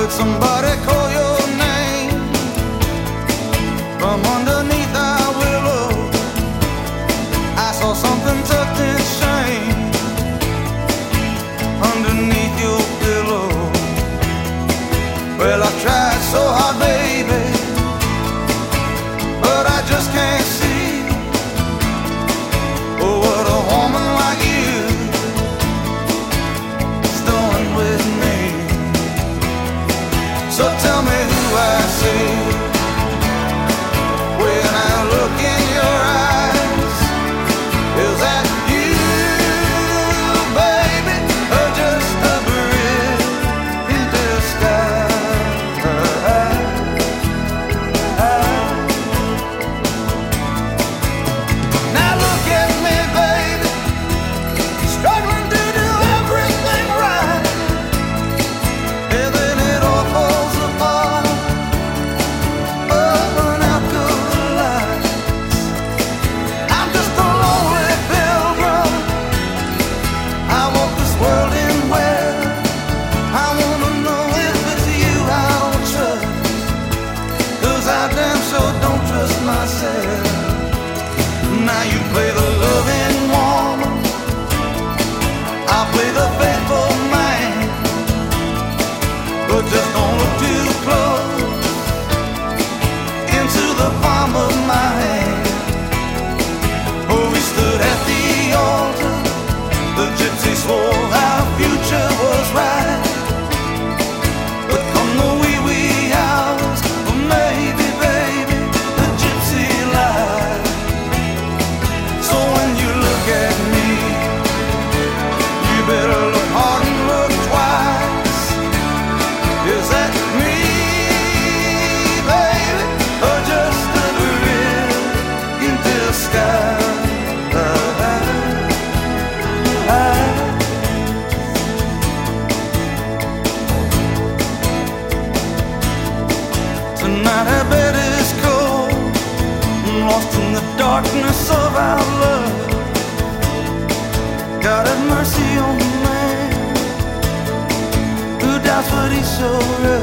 heard somebody call your name from underneath our willow. I saw something tucked in shame underneath your pillow. Well, I tried so hard. So tell me who I see. myself. Now you play the loving woman, I play the. night her bed is cold Lost in the darkness of our love. God have mercy on the man Who doubts what he so loves